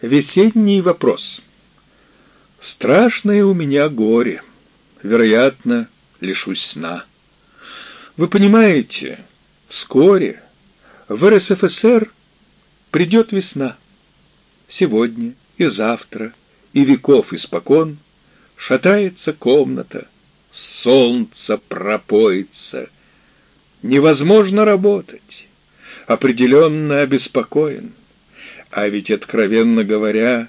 Весенний вопрос. Страшное у меня горе. Вероятно, лишусь сна. Вы понимаете, вскоре в РСФСР придет весна. Сегодня и завтра, и веков испокон шатается комната, солнце пропоится. Невозможно работать, определенно обеспокоен. А ведь, откровенно говоря,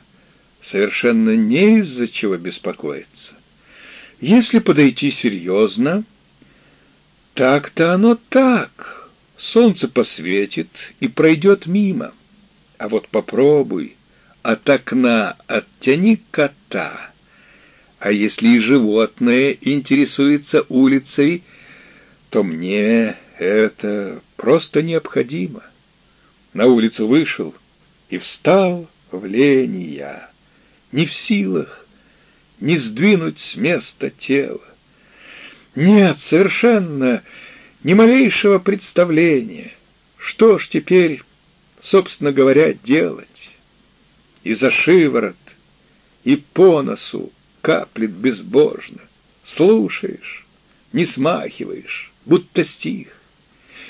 совершенно не из-за чего беспокоиться. Если подойти серьезно, так-то оно так. Солнце посветит и пройдет мимо. А вот попробуй, от окна оттяни кота. А если и животное интересуется улицей, то мне это просто необходимо. На улицу вышел — и встал в лени я, не в силах не сдвинуть с места тело. Нет, совершенно ни малейшего представления, что ж теперь, собственно говоря, делать. И за шиворот, и по носу каплет безбожно. Слушаешь, не смахиваешь, будто стих.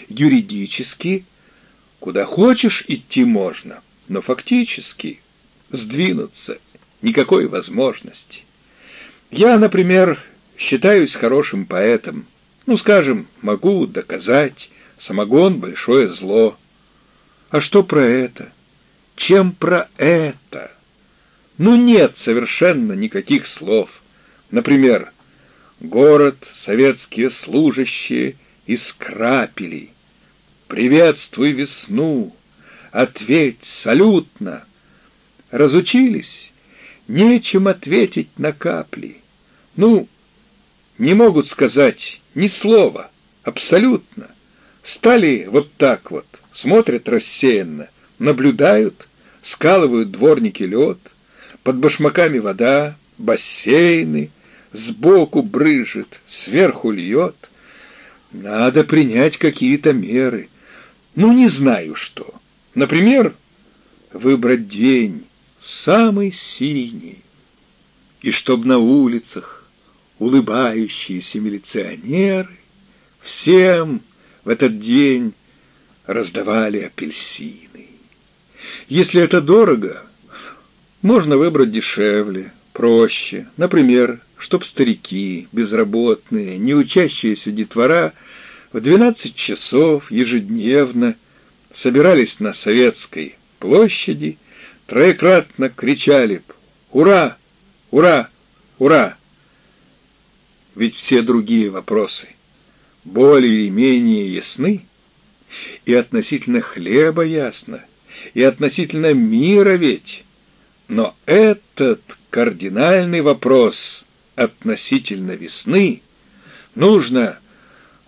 Юридически куда хочешь идти можно — но фактически сдвинуться никакой возможности. Я, например, считаюсь хорошим поэтом. Ну, скажем, могу доказать, самогон — большое зло. А что про это? Чем про это? Ну, нет совершенно никаких слов. Например, город, советские служащие из крапелей. Приветствуй весну, ответь салютно. Разучились, нечем ответить на капли. Ну, не могут сказать ни слова, абсолютно. Стали вот так вот, смотрят рассеянно, наблюдают, скалывают дворники лед, под башмаками вода, бассейны, сбоку брыжет, сверху льет. Надо принять какие-то меры. Ну, не знаю что. Например, выбрать день самый синий, и чтоб на улицах улыбающиеся милиционеры всем в этот день раздавали апельсины. Если это дорого, можно выбрать дешевле, проще. Например, чтоб старики, безработные, не учащиеся детвора в 12 часов ежедневно собирались на Советской площади, троекратно кричали «Ура! Ура! Ура!» Ведь все другие вопросы более или менее ясны, и относительно хлеба ясно, и относительно мира ведь. Но этот кардинальный вопрос относительно весны нужно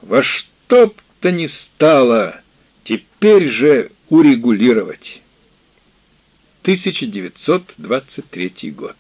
во что б то ни стало Теперь же урегулировать. 1923 год.